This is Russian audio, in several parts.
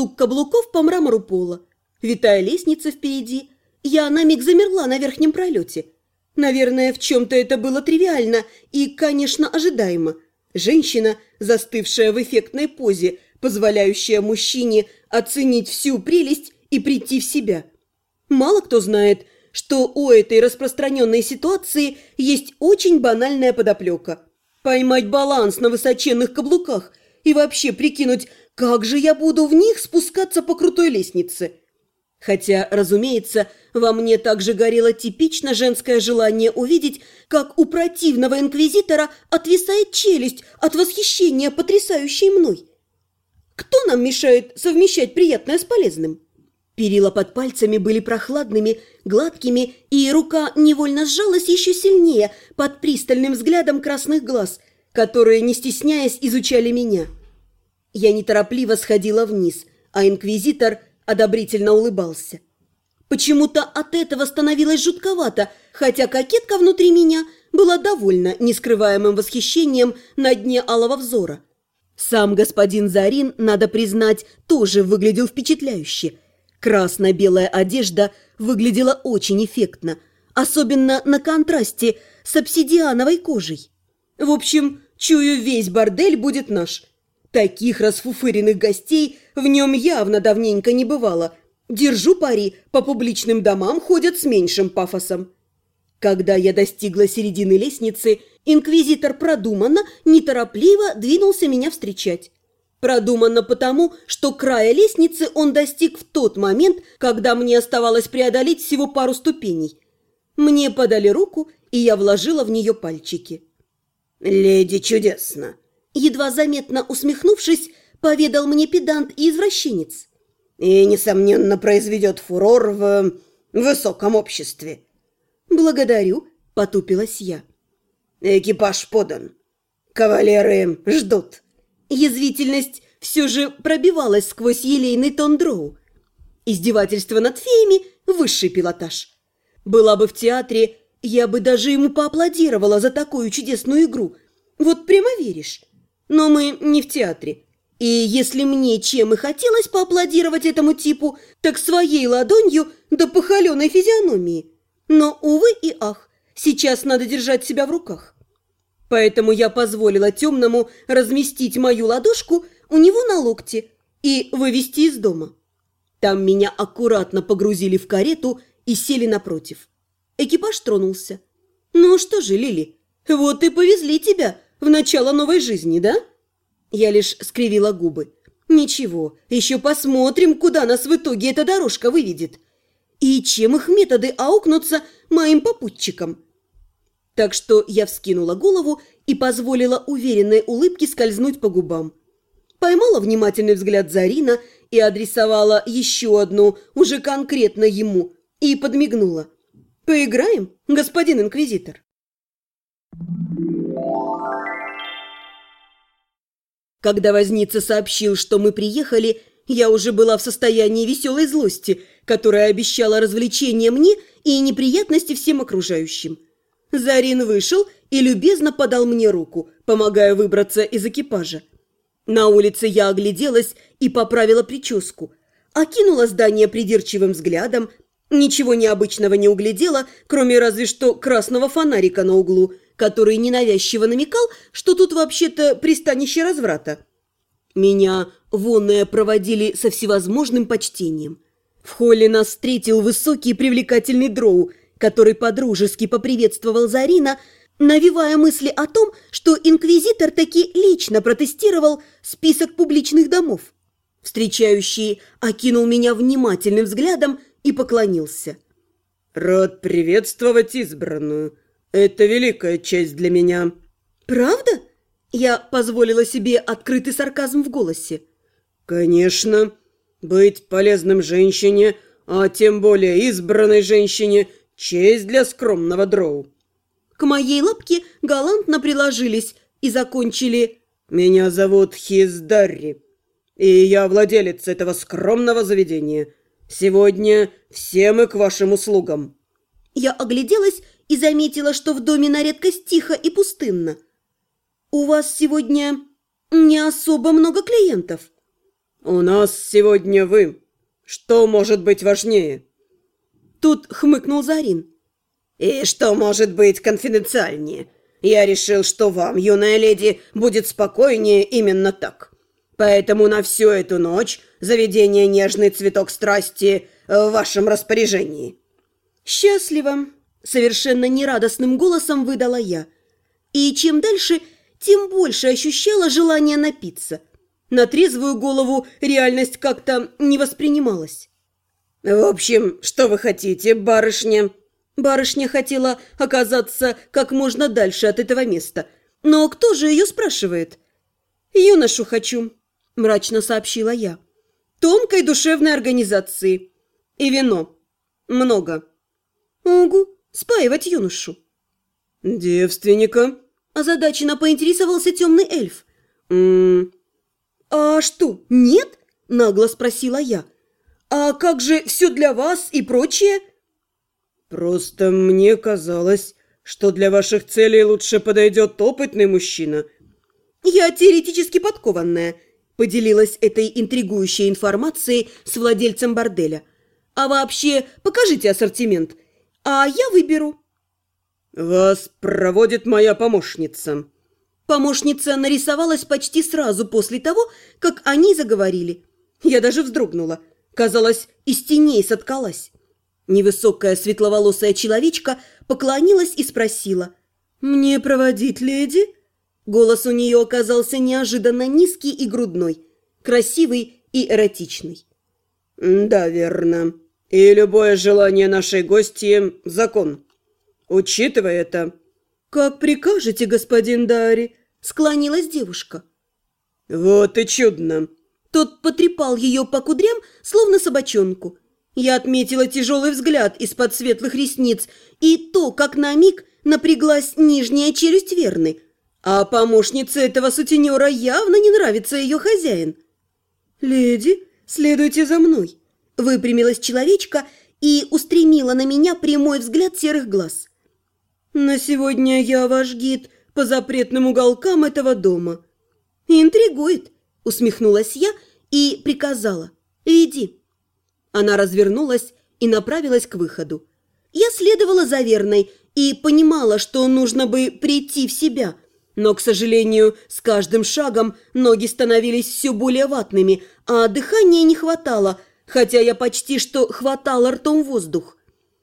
Перестук каблуков по мрамору пола. Витая лестница впереди. Я на миг замерла на верхнем пролете. Наверное, в чем-то это было тривиально и, конечно, ожидаемо. Женщина, застывшая в эффектной позе, позволяющая мужчине оценить всю прелесть и прийти в себя. Мало кто знает, что у этой распространенной ситуации есть очень банальная подоплека. Поймать баланс на высоченных каблуках и вообще прикинуть, как же я буду в них спускаться по крутой лестнице. Хотя, разумеется, во мне также горело типично женское желание увидеть, как у противного инквизитора отвисает челюсть от восхищения потрясающей мной. Кто нам мешает совмещать приятное с полезным? Перила под пальцами были прохладными, гладкими, и рука невольно сжалась еще сильнее под пристальным взглядом красных глаз, которые, не стесняясь, изучали меня. Я неторопливо сходила вниз, а инквизитор одобрительно улыбался. Почему-то от этого становилось жутковато, хотя кокетка внутри меня была довольна нескрываемым восхищением на дне алого взора. Сам господин Зарин, надо признать, тоже выглядел впечатляюще – Красно-белая одежда выглядела очень эффектно, особенно на контрасте с обсидиановой кожей. В общем, чую, весь бордель будет наш. Таких расфуфыренных гостей в нем явно давненько не бывало. Держу пари, по публичным домам ходят с меньшим пафосом. Когда я достигла середины лестницы, инквизитор продуманно, неторопливо двинулся меня встречать. Продумано потому, что края лестницы он достиг в тот момент, когда мне оставалось преодолеть всего пару ступеней. Мне подали руку, и я вложила в нее пальчики. «Леди чудесно!» Едва заметно усмехнувшись, поведал мне педант и извращенец. «И, несомненно, произведет фурор в высоком обществе». «Благодарю», — потупилась я. «Экипаж подан. Кавалеры ждут». Язвительность все же пробивалась сквозь елейный тон дроу. Издевательство над феями – высший пилотаж. Была бы в театре, я бы даже ему поаплодировала за такую чудесную игру. Вот прямо веришь. Но мы не в театре. И если мне чем и хотелось поаплодировать этому типу, так своей ладонью до похоленой физиономии. Но, увы и ах, сейчас надо держать себя в руках. Поэтому я позволила темному разместить мою ладошку у него на локте и вывести из дома. Там меня аккуратно погрузили в карету и сели напротив. Экипаж тронулся. «Ну что же, Лили, вот и повезли тебя в начало новой жизни, да?» Я лишь скривила губы. «Ничего, еще посмотрим, куда нас в итоге эта дорожка выведет. И чем их методы аукнутся моим попутчикам?» Так что я вскинула голову и позволила уверенной улыбке скользнуть по губам. Поймала внимательный взгляд Зарина и адресовала еще одну, уже конкретно ему, и подмигнула. «Поиграем, господин инквизитор?» Когда возница сообщил, что мы приехали, я уже была в состоянии веселой злости, которая обещала развлечение мне и неприятности всем окружающим. Зарин вышел и любезно подал мне руку, помогая выбраться из экипажа. На улице я огляделась и поправила прическу, окинула здание придирчивым взглядом, ничего необычного не углядела, кроме разве что красного фонарика на углу, который ненавязчиво намекал, что тут вообще-то пристанище разврата. Меня вонные проводили со всевозможным почтением. В холле нас встретил высокий привлекательный дроу – который подружески поприветствовал Зарина, навевая мысли о том, что инквизитор таки лично протестировал список публичных домов. Встречающий окинул меня внимательным взглядом и поклонился. «Рад приветствовать избранную. Это великая честь для меня». «Правда?» Я позволила себе открытый сарказм в голосе. «Конечно. Быть полезным женщине, а тем более избранной женщине – Честь для скромного дроу. К моей лапке галантно приложились и закончили «Меня зовут Хиздарри, и я владелец этого скромного заведения. Сегодня все мы к вашим услугам». Я огляделась и заметила, что в доме на редкость тихо и пустынно. «У вас сегодня не особо много клиентов. У нас сегодня вы. Что может быть важнее? Тут хмыкнул Зарин. И что может быть конфиденциальнее? Я решил, что вам, юная леди, будет спокойнее именно так. Поэтому на всю эту ночь заведение «Нежный цветок страсти» в вашем распоряжении. Счастливо, совершенно нерадостным голосом выдала я. И чем дальше, тем больше ощущала желание напиться. На трезвую голову реальность как-то не воспринималась. «В общем, что вы хотите, барышня?» Барышня хотела оказаться как можно дальше от этого места. Но кто же ее спрашивает? «Юношу хочу», – мрачно сообщила я. «Тонкой душевной организации. И вино. Много». «Угу, спаивать юношу». «Девственника?» – озадаченно поинтересовался темный эльф. «М -м «А что, нет?» – нагло спросила я. «А как же все для вас и прочее?» «Просто мне казалось, что для ваших целей лучше подойдет опытный мужчина». «Я теоретически подкованная», – поделилась этой интригующей информацией с владельцем борделя. «А вообще, покажите ассортимент, а я выберу». «Вас проводит моя помощница». Помощница нарисовалась почти сразу после того, как они заговорили. Я даже вздрогнула. Казалось, из теней соткалась. Невысокая светловолосая человечка поклонилась и спросила. «Мне проводить, леди?» Голос у нее оказался неожиданно низкий и грудной, красивый и эротичный. «Да, верно. И любое желание нашей гости – закон. Учитывая это...» «Как прикажете, господин Дари?» – склонилась девушка. «Вот и чудно!» Тот потрепал ее по кудрям, словно собачонку – я отметила тяжелый взгляд из-под светлых ресниц и то, как на миг напряглась нижняя челюсть Верны. А помощнице этого сутенера явно не нравится ее хозяин. «Леди, следуйте за мной», – выпрямилась человечка и устремила на меня прямой взгляд серых глаз. «На сегодня я ваш гид по запретным уголкам этого дома». «Интригует», – усмехнулась я и приказала. «Веди». Она развернулась и направилась к выходу. Я следовала за Верной и понимала, что нужно бы прийти в себя. Но, к сожалению, с каждым шагом ноги становились все более ватными, а дыхания не хватало, хотя я почти что хватала ртом воздух.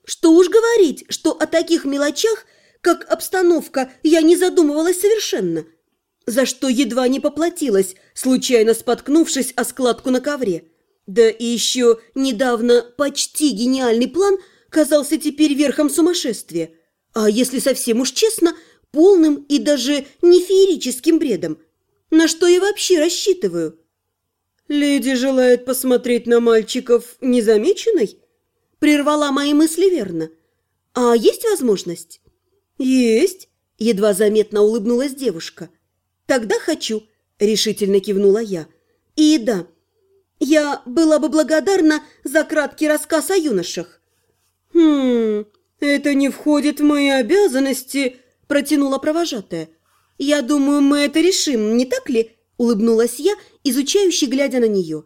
Что уж говорить, что о таких мелочах, как обстановка, я не задумывалась совершенно. За что едва не поплатилась, случайно споткнувшись о складку на ковре. Да и еще недавно почти гениальный план казался теперь верхом сумасшествия. А если совсем уж честно, полным и даже не феерическим бредом. На что я вообще рассчитываю? «Леди желает посмотреть на мальчиков незамеченной?» Прервала мои мысли верно. «А есть возможность?» «Есть», – едва заметно улыбнулась девушка. «Тогда хочу», – решительно кивнула я. «И да, я была бы благодарна за краткий рассказ о юношах. Хм, это не входит в мои обязанности, протянула провожатая. Я думаю, мы это решим, не так ли? Улыбнулась я, изучающе глядя на нее.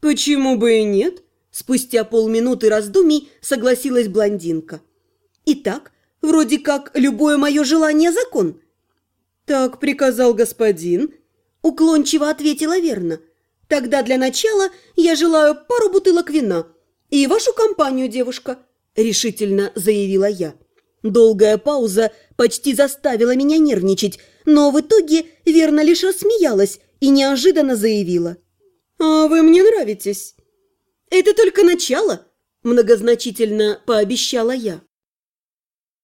Почему бы и нет? Спустя полминуты раздумий согласилась блондинка. Итак, вроде как любое мое желание закон. Так приказал господин, уклончиво ответила верно. Тогда для начала я желаю пару бутылок вина и вашу компанию, девушка», – решительно заявила я. Долгая пауза почти заставила меня нервничать, но в итоге верно лишь рассмеялась и неожиданно заявила. «А вы мне нравитесь». «Это только начало», – многозначительно пообещала я.